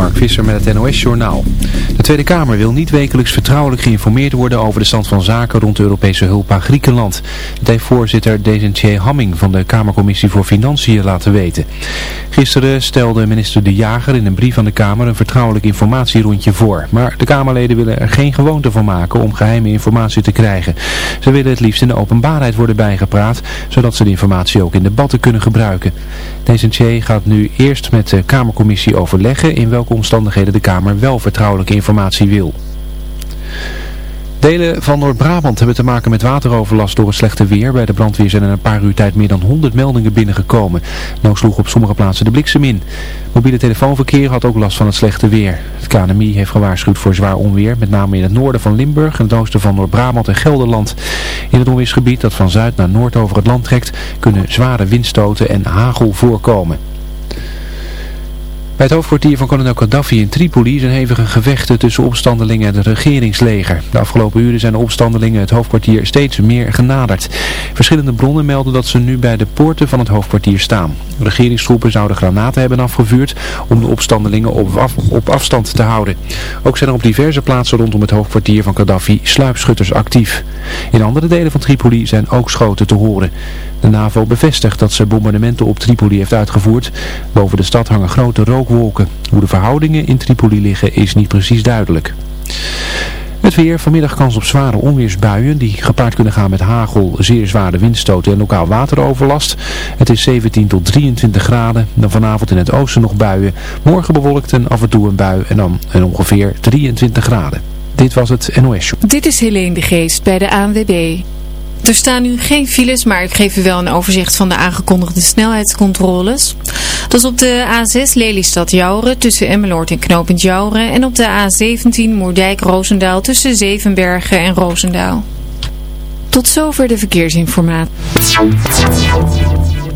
Mark Visser met het NOS-journaal. De Tweede Kamer wil niet wekelijks vertrouwelijk geïnformeerd worden over de stand van zaken rond de Europese hulp aan Griekenland. Dat heeft voorzitter Desentier Hamming van de Kamercommissie voor Financiën laten weten. Gisteren stelde minister De Jager in een brief aan de Kamer een vertrouwelijk informatierondje voor. Maar de Kamerleden willen er geen gewoonte van maken om geheime informatie te krijgen. Ze willen het liefst in de openbaarheid worden bijgepraat, zodat ze de informatie ook in debatten kunnen gebruiken. Desentier gaat nu eerst met de Kamercommissie overleggen in welke omstandigheden de Kamer wel vertrouwelijke informatie wil. Delen van Noord-Brabant hebben te maken met wateroverlast door het slechte weer. Bij de brandweer zijn in een paar uur tijd meer dan 100 meldingen binnengekomen. Nou sloeg op sommige plaatsen de bliksem in. Mobiele telefoonverkeer had ook last van het slechte weer. Het KNMI heeft gewaarschuwd voor zwaar onweer, met name in het noorden van Limburg en het oosten van Noord-Brabant en Gelderland. In het onweersgebied dat van zuid naar noord over het land trekt, kunnen zware windstoten en hagel voorkomen. Bij het hoofdkwartier van kolonel Gaddafi in Tripoli zijn hevige gevechten tussen opstandelingen en het regeringsleger. De afgelopen uren zijn de opstandelingen het hoofdkwartier steeds meer genaderd. Verschillende bronnen melden dat ze nu bij de poorten van het hoofdkwartier staan. Regeringstroepen zouden granaten hebben afgevuurd om de opstandelingen op, op afstand te houden. Ook zijn er op diverse plaatsen rondom het hoofdkwartier van Gaddafi sluipschutters actief. In andere delen van Tripoli zijn ook schoten te horen. De NAVO bevestigt dat ze bombardementen op Tripoli heeft uitgevoerd. Boven de stad hangen grote rookwolken. Hoe de verhoudingen in Tripoli liggen is niet precies duidelijk. Het weer, vanmiddag kans op zware onweersbuien die gepaard kunnen gaan met hagel, zeer zware windstoten en lokaal wateroverlast. Het is 17 tot 23 graden, dan vanavond in het oosten nog buien. Morgen bewolkt en af en toe een bui en dan ongeveer 23 graden. Dit was het NOS Show. Dit is Helene de Geest bij de ANWB. Er staan nu geen files, maar ik geef u wel een overzicht van de aangekondigde snelheidscontroles. Dat is op de A6 Lelystad-Jouren tussen Emmeloord en Knopend Jouren en op de A17 Moerdijk-Roosendaal tussen Zevenbergen en Roosendaal. Tot zover de verkeersinformatie.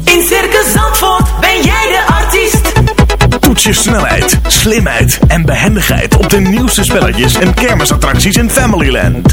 In Circus Zandvoort ben jij de artiest. Toets je snelheid, slimheid en behendigheid op de nieuwste spelletjes en kermisattracties in Familyland.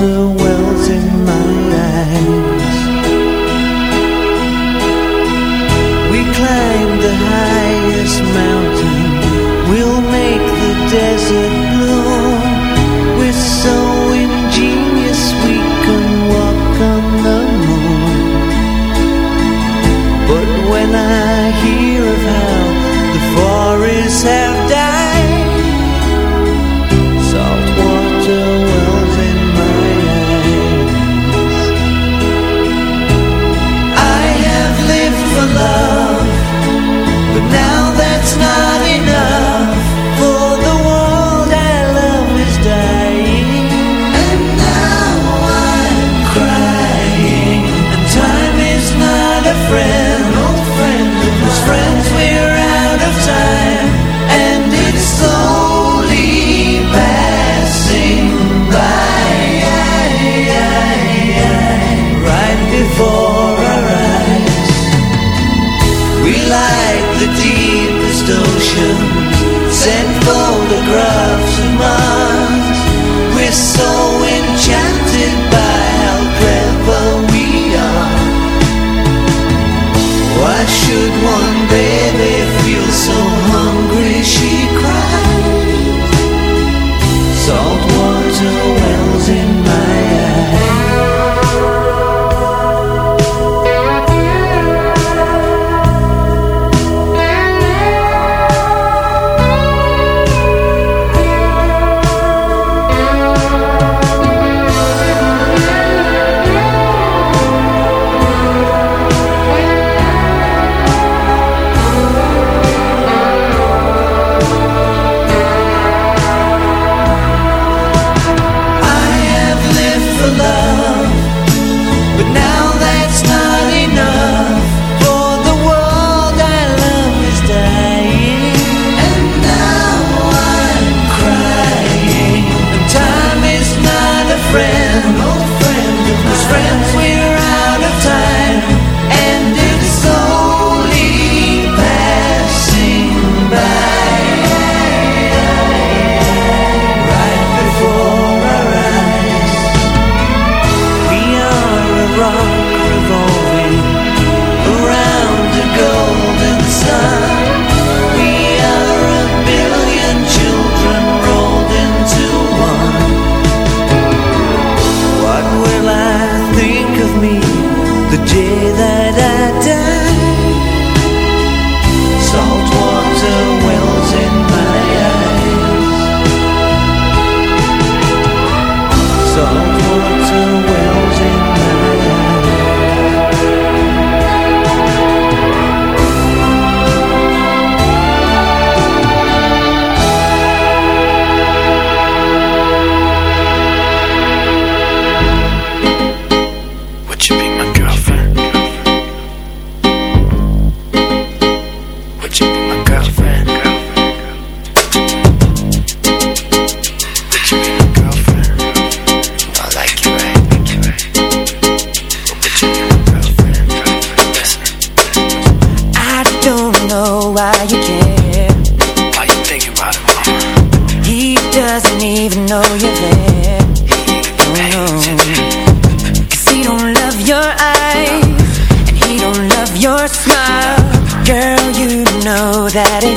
Water wells in my eyes.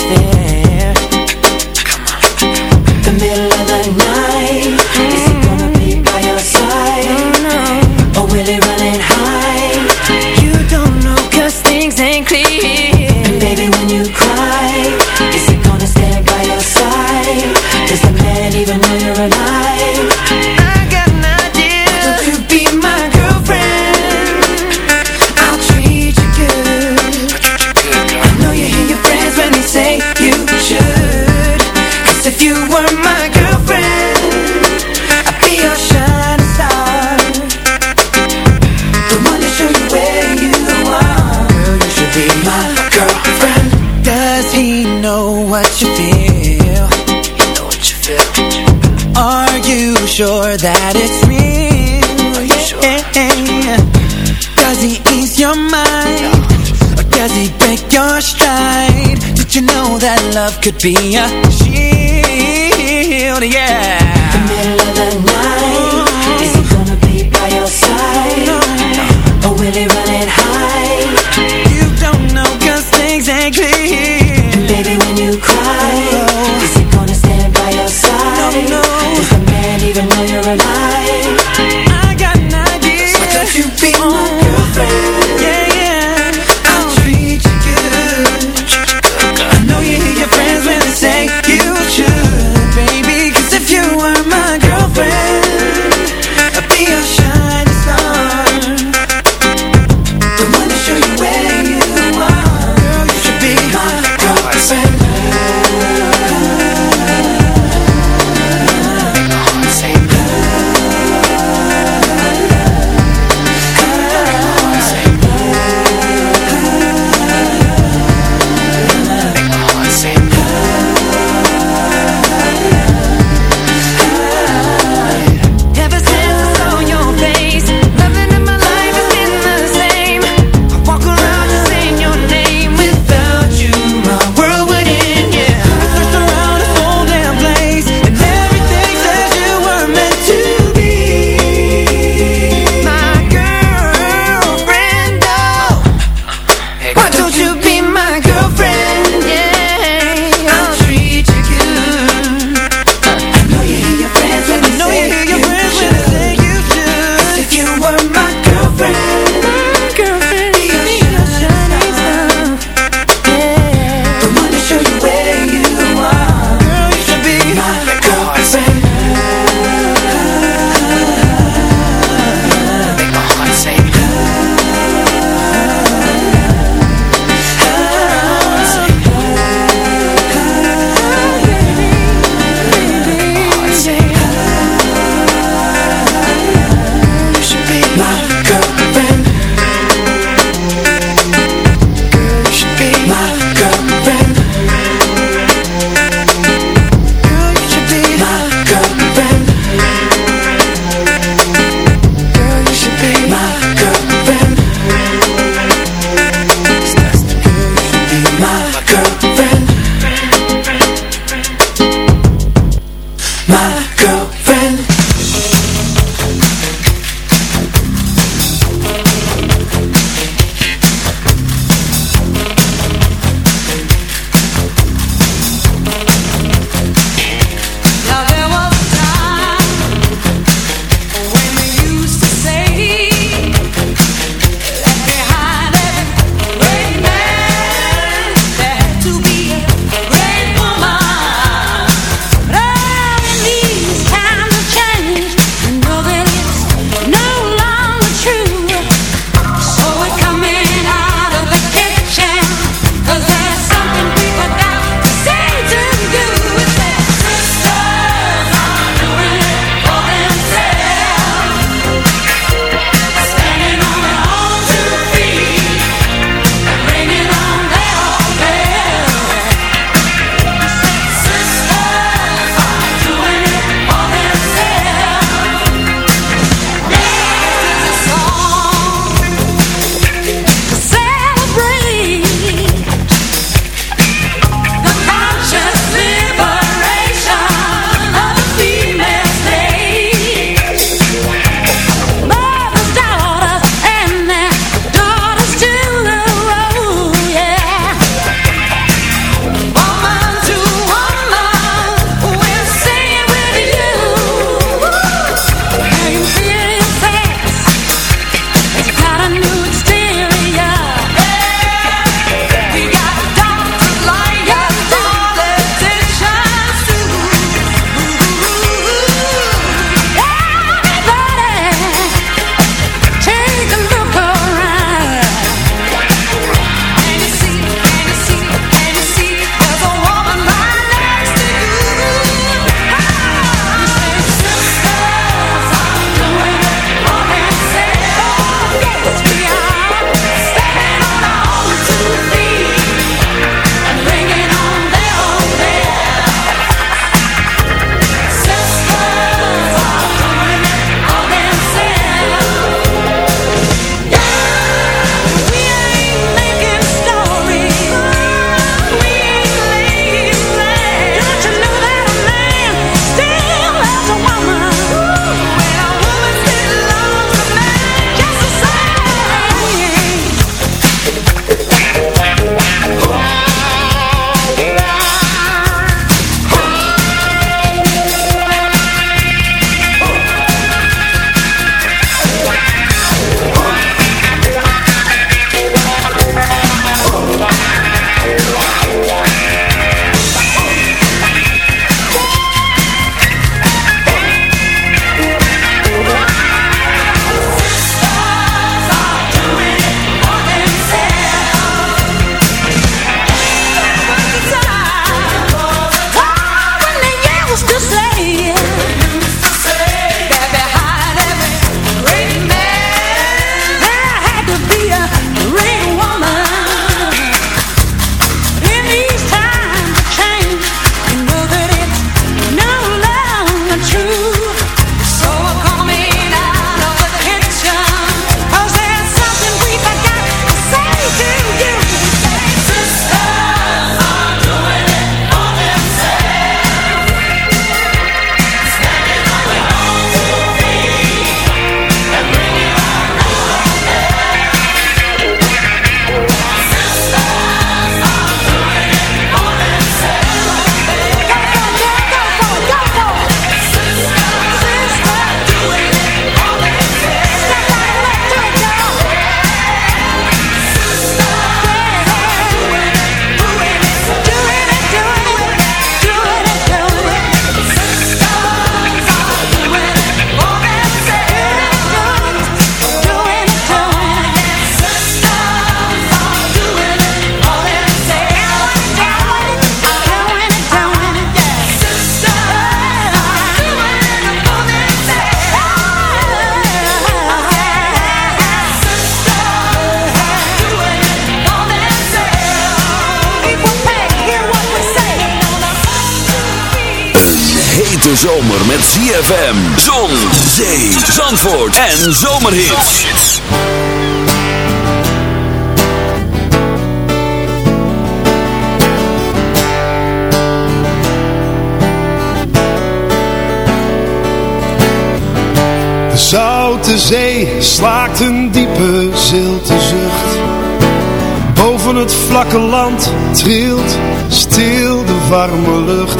everything could be a Say. Zon, zee, zandvoort en zomerhits. De zoute zee slaakt een diepe zilte zucht. Boven het vlakke land trilt stil de warme lucht.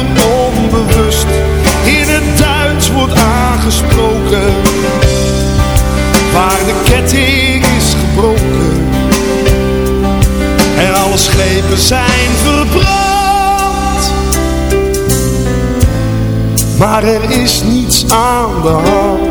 in het Duits wordt aangesproken. Waar de ketting is gebroken. En alle schepen zijn verbrand. Maar er is niets aan de hand.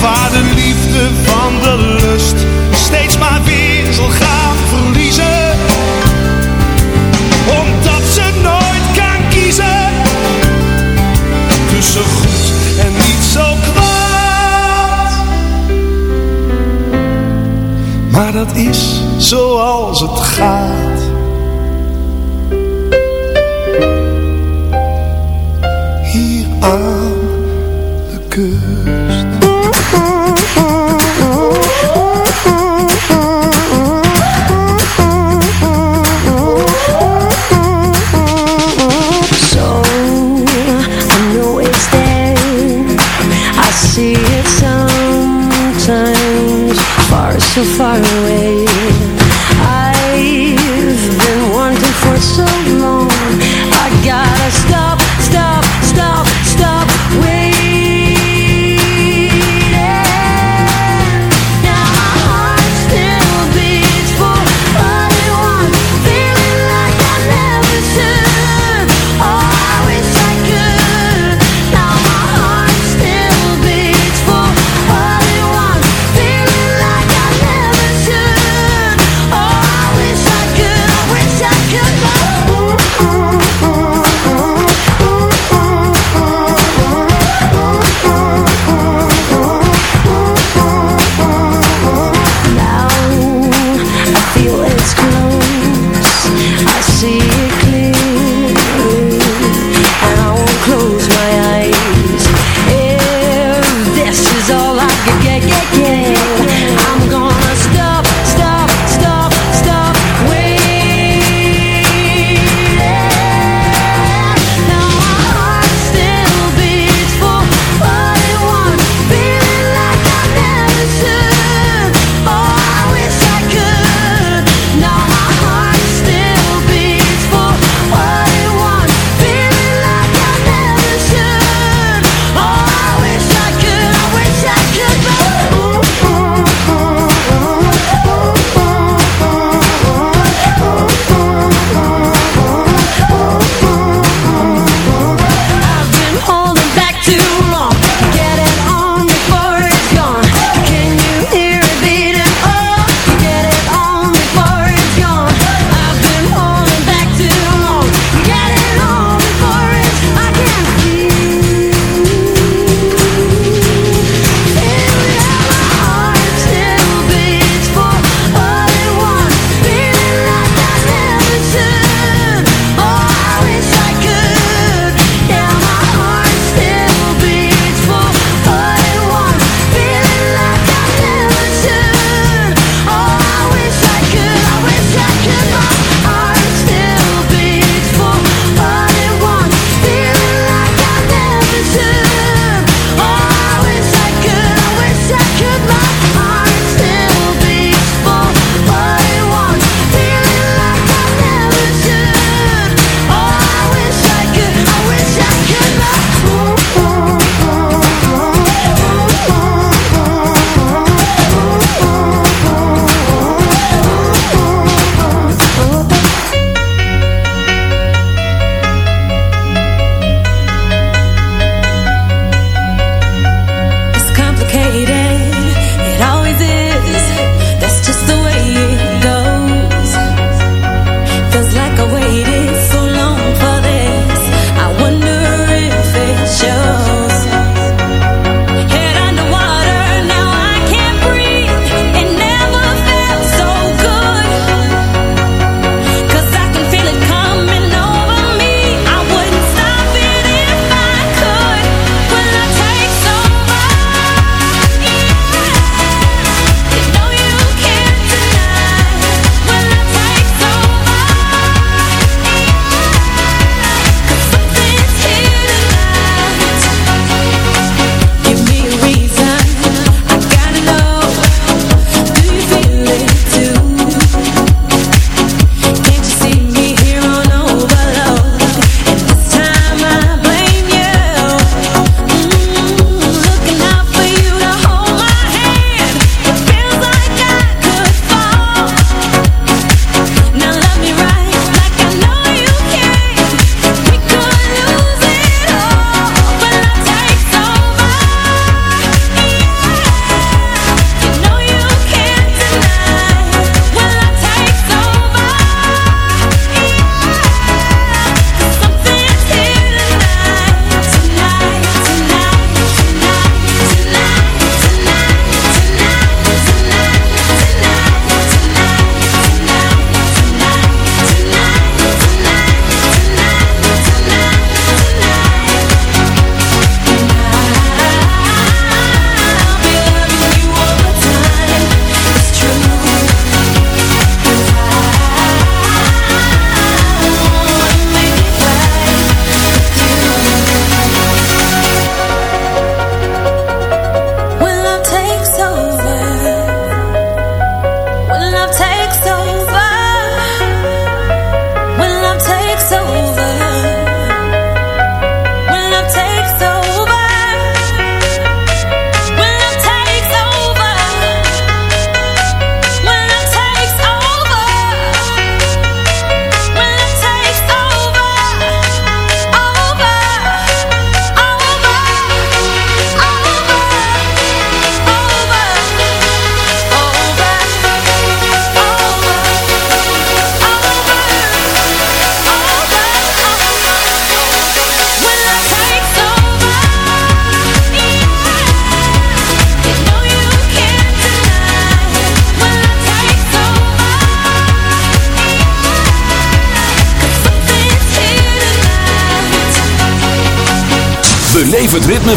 Waar de liefde van de lust steeds maar weer zal gaan verliezen. Omdat ze nooit kan kiezen tussen goed en niet zo kwaad. Maar dat is zoals het gaat. Hier aan de kust.